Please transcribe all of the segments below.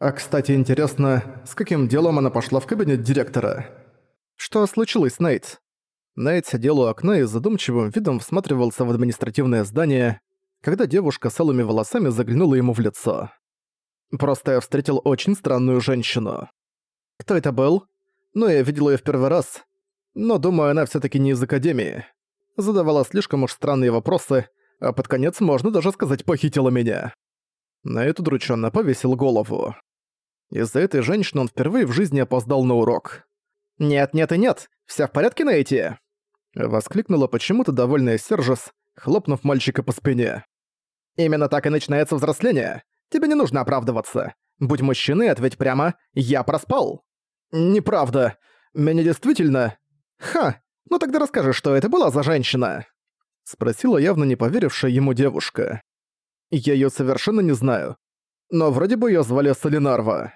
А кстати, интересно, с каким делом она пошла в кабинет директора? Что случилось, Нейт? Нейт сидел у окна и задумчивым видом всматривался в административное здание, когда девушка с алыми волосами заглянула ему в лицо. Просто я встретил очень странную женщину. Кто это был? Ну, я видел её в первый раз. Но, думаю, она всё-таки не из Академии. Задавала слишком уж странные вопросы, а под конец, можно даже сказать, похитила меня. На эту удрученно повесил голову. Из-за этой женщины он впервые в жизни опоздал на урок. «Нет, нет и нет! Вся в порядке, Нейти?» Воскликнула почему-то довольная Сержес, хлопнув мальчика по спине. «Именно так и начинается взросление. Тебе не нужно оправдываться. Будь мужчиной, ответь прямо «Я проспал». «Неправда. Меня действительно...» «Ха! Ну тогда расскажи, что это была за женщина?» Спросила явно не поверившая ему девушка. «Я её совершенно не знаю. Но вроде бы её звали Солинарва».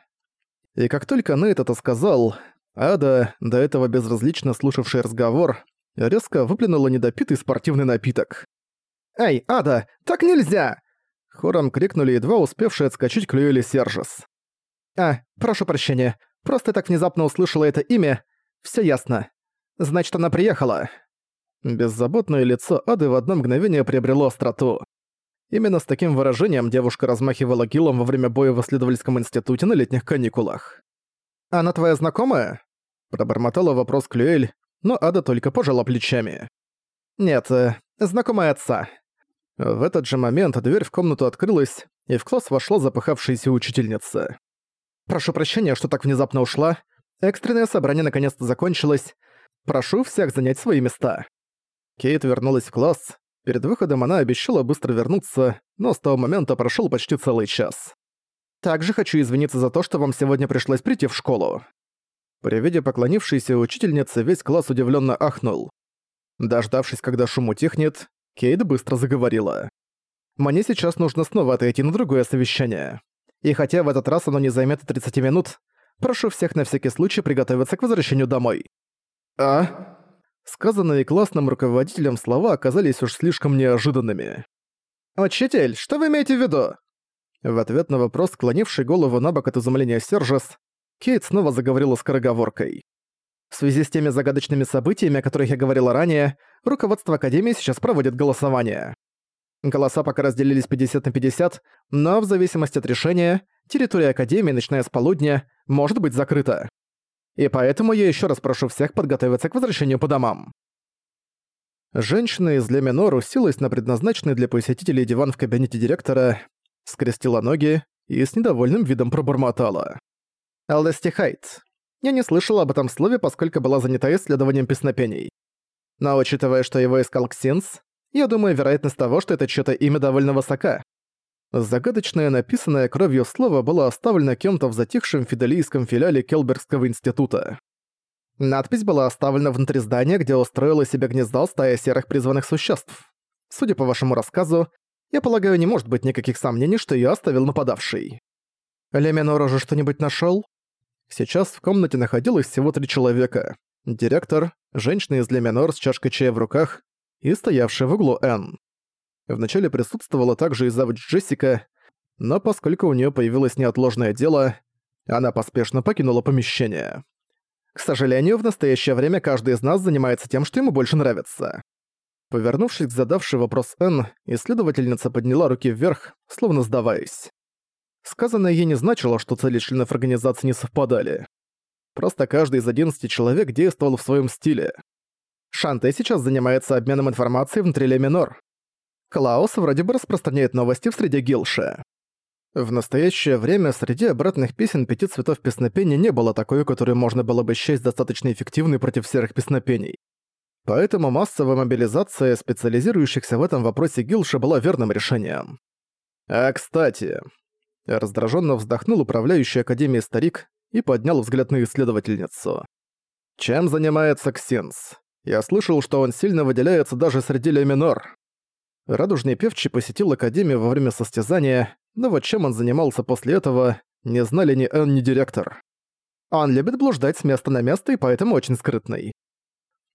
И как только Нейт это сказал, Ада, до этого безразлично слушавший разговор, резко выплюнула недопитый спортивный напиток. «Эй, Ада, так нельзя!» Хором крикнули едва успевшие отскочить Клюэли Сержес. «А, прошу прощения, просто так внезапно услышала это имя. Всё ясно. Значит, она приехала». Беззаботное лицо Ады в одно мгновение приобрело остроту. Именно с таким выражением девушка размахивала гилом во время боя в исследовательском институте на летних каникулах. «Она твоя знакомая?» Пробормотала вопрос Клюэль, но Ада только пожала плечами. «Нет, э, знакомая отца». В этот же момент дверь в комнату открылась, и в класс вошла запыхавшаяся учительница. «Прошу прощения, что так внезапно ушла. Экстренное собрание наконец-то закончилось. Прошу всех занять свои места». Кейт вернулась в класс. Перед выходом она обещала быстро вернуться, но с того момента прошёл почти целый час. «Также хочу извиниться за то, что вам сегодня пришлось прийти в школу». При виде поклонившейся учительницы весь класс удивлённо ахнул. Дождавшись, когда шум утихнет, Кейт быстро заговорила. «Мне сейчас нужно снова отойти на другое совещание. И хотя в этот раз оно не займет 30 минут, прошу всех на всякий случай приготовиться к возвращению домой». «А?» Сказанные классным руководителем слова оказались уж слишком неожиданными. «Учитель, что вы имеете в виду?» В ответ на вопрос, склонивший голову на бок от изумления Сержес, Кейт снова заговорила скороговоркой. В связи с теми загадочными событиями, о которых я говорила ранее, руководство Академии сейчас проводит голосование. Голоса пока разделились 50 на 50, но в зависимости от решения, территория Академии, начиная с полудня, может быть закрыта. И поэтому я еще раз прошу всех подготовиться к возвращению по домам. Женщина из Леминор уселась на предназначенный для посетителей диван в кабинете директора, скрестила ноги и с недовольным видом пробормотала. «Алдести Хайт. Я не слышала об этом слове, поскольку была занята исследованием песнопений. Но учитывая, что его искал Ксинс, я думаю, вероятность того, что это чьё-то имя довольно высока. Загадочное написанное кровью слово было оставлено кем-то в затихшем фидалийском филиале Келбергского института. Надпись была оставлена внутри здания, где устроила себе гнездо стая серых призванных существ. Судя по вашему рассказу, я полагаю, не может быть никаких сомнений, что её оставил нападавший. Леминор уже что-нибудь нашёл? Сейчас в комнате находилось всего три человека. Директор, женщина из Леминор с чашкой чая в руках и стоявший в углу Энн. Вначале присутствовала также и завуч Джессика, но поскольку у нее появилось неотложное дело, она поспешно покинула помещение. К сожалению, в настоящее время каждый из нас занимается тем, что ему больше нравится. Повернувшись к задавшей вопрос Н, исследовательница подняла руки вверх, словно сдаваясь. Сказанное ей не значило, что цели членов организации не совпадали. Просто каждый из 11 человек действовал в своем стиле. Шанте сейчас занимается обменом информацией внутри Леминор. Клаус вроде бы распространяет новости в среде Гилши. В настоящее время среди обратных песен пяти цветов песнопения не было такой, которую можно было бы счесть достаточно эффективной против серых песнопений. Поэтому массовая мобилизация специализирующихся в этом вопросе Гилши была верным решением. А кстати, раздраженно вздохнул управляющий Академией старик и поднял взгляд на исследовательницу. Чем занимается Ксенс? Я слышал, что он сильно выделяется даже среди леминор. Радужный певчий посетил Академию во время состязания, но вот чем он занимался после этого, не знали ни Энн, ни директор. Он любит блуждать с места на место и поэтому очень скрытный.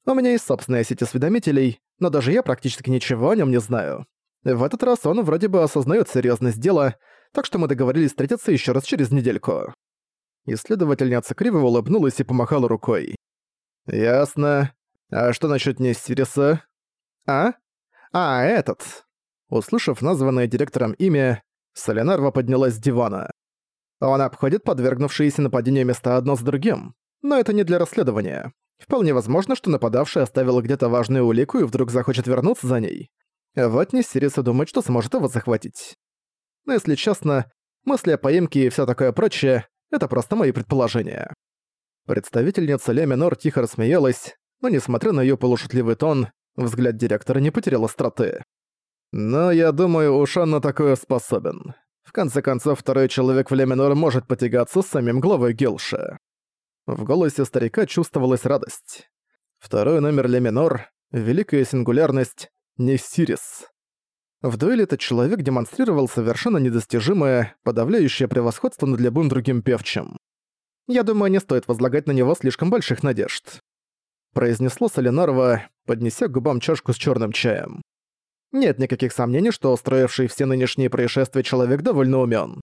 У меня есть собственная сеть осведомителей, но даже я практически ничего о нем не знаю. В этот раз он вроде бы осознает серьезность дела, так что мы договорились встретиться еще раз через недельку». Исследовательница криво улыбнулась и помахала рукой. «Ясно. А что насчет Несириса?» «А? А, этот!» Услышав названное директором имя, Солинарва поднялась с дивана. Он обходит подвергнувшиеся нападению места одно с другим, но это не для расследования. Вполне возможно, что нападавший оставил где-то важную улику и вдруг захочет вернуться за ней. Вот не Сириса думает, что сможет его захватить. Но если честно, мысли о поимке и всё такое прочее — это просто мои предположения. Представительница Ля тихо рассмеялась, но несмотря на её полушутливый тон, взгляд директора не потерял остроты. Но я думаю, уж он на такое способен. В конце концов, второй человек в Леминор может потягаться с самим главой Гилша. В голосе старика чувствовалась радость. Второй номер Леминор — Великая Сингулярность — Несирис. В дуэли этот человек демонстрировал совершенно недостижимое, подавляющее превосходство над любым другим певчим. Я думаю, не стоит возлагать на него слишком больших надежд. Произнесло Солинарова, поднеся к губам чашку с черным чаем. Нет никаких сомнений, что устроивший все нынешние происшествия человек довольно умен.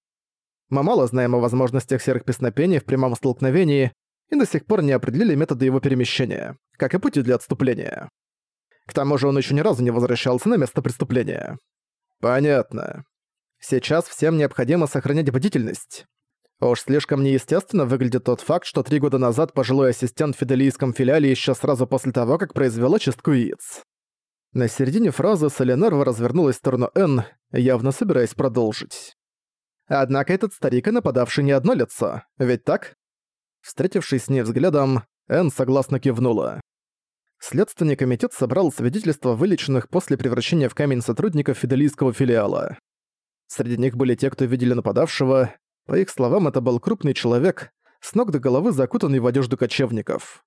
Мы мало знаем о возможностях серых песнопений в прямом столкновении и до сих пор не определили методы его перемещения, как и пути для отступления. К тому же он еще ни разу не возвращался на место преступления. Понятно. Сейчас всем необходимо сохранять бдительность. Уж слишком неестественно выглядит тот факт, что три года назад пожилой ассистент в фиделийском филиале еще сразу после того, как произвела чистку яиц. На середине фразы Соленарва развернулась в сторону Н, явно собираясь продолжить. Однако этот старик и нападавший не одно лицо, ведь так? Встретившись с ней взглядом, Н согласно кивнула. Следственный комитет собрал свидетельства вылеченных после превращения в камень сотрудников фиделийского филиала. Среди них были те, кто видели нападавшего. По их словам, это был крупный человек, с ног до головы закутанный в одежду кочевников,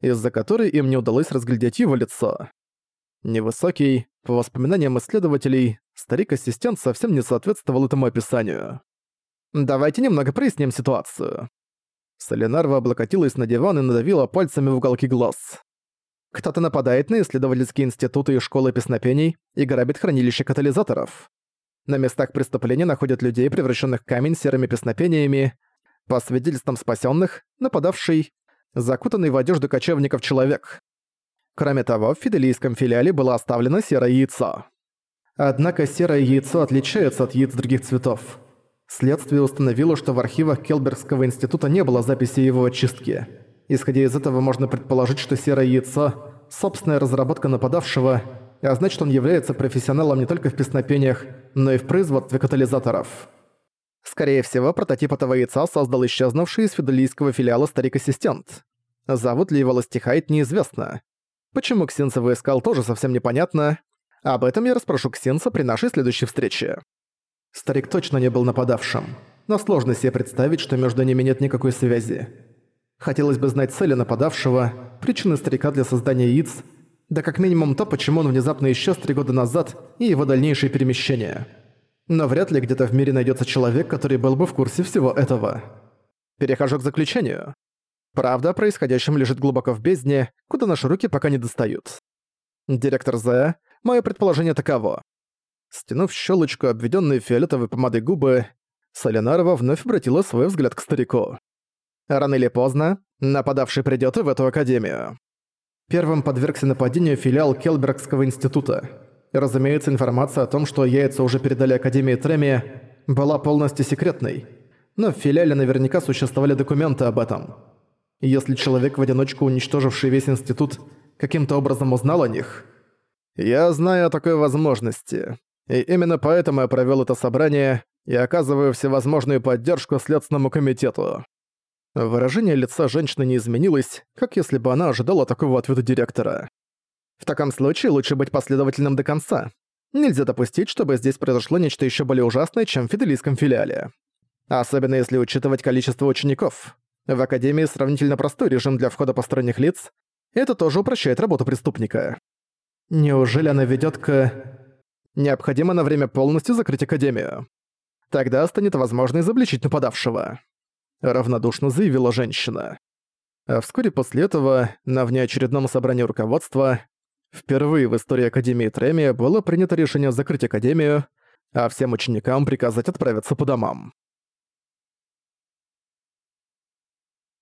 из-за которой им не удалось разглядеть его лицо. Невысокий, по воспоминаниям исследователей, старик-ассистент совсем не соответствовал этому описанию. «Давайте немного проясним ситуацию». Солинарва облокотилась на диван и надавила пальцами в уголки глаз. Кто-то нападает на исследовательские институты и школы песнопений и грабит хранилище катализаторов. На местах преступления находят людей, превращенных в камень серыми песнопениями. По свидетельствам спасенных, нападавший – закутанный в одежду кочевников человек. Кроме того, в фиделийском филиале было оставлено серое яйцо. Однако серое яйцо отличается от яиц других цветов. Следствие установило, что в архивах Келбергского института не было записи его очистки. Исходя из этого, можно предположить, что серое яйцо – собственная разработка нападавшего, а значит, он является профессионалом не только в песнопениях, но и в производстве катализаторов. Скорее всего, прототип этого яйца создал исчезнувший из фиделийского филиала старик-ассистент. Зовут ли его Ластихайт, неизвестно. Почему Ксенца его искал, тоже совсем непонятно. Об этом я расспрошу Ксенца при нашей следующей встрече. Старик точно не был нападавшим, но сложно себе представить, что между ними нет никакой связи. Хотелось бы знать цели нападавшего, причины старика для создания яиц, да как минимум то, почему он внезапно исчез три года назад и его дальнейшие перемещения. Но вряд ли где-то в мире найдется человек, который был бы в курсе всего этого. Перехожу к заключению. Правда о происходящем лежит глубоко в бездне, куда наши руки пока не достают. Директор З, мое предположение таково. Стянув щелочку, обведенные фиолетовой помадой губы, Солинарова вновь обратила свой взгляд к старику. Рано или поздно нападавший придёт и в эту академию. Первым подвергся нападению филиал Келбергского института. И, разумеется, информация о том, что яйца уже передали Академии Треми, была полностью секретной. Но в филиале наверняка существовали документы об этом. Если человек, в одиночку уничтоживший весь институт, каким-то образом узнал о них... Я знаю о такой возможности. И именно поэтому я провёл это собрание и оказываю всевозможную поддержку Следственному комитету. Выражение лица женщины не изменилось, как если бы она ожидала такого ответа директора. В таком случае лучше быть последовательным до конца. Нельзя допустить, чтобы здесь произошло нечто ещё более ужасное, чем в фиделийском филиале. Особенно если учитывать количество учеников. В Академии сравнительно простой режим для входа посторонних лиц. Это тоже упрощает работу преступника. Неужели она ведёт к... Необходимо на время полностью закрыть Академию. Тогда станет возможно изобличить нападавшего. Равнодушно заявила женщина. А вскоре после этого, на внеочередном собрании руководства, впервые в истории Академии Тремия было принято решение закрыть Академию, а всем ученикам приказать отправиться по домам.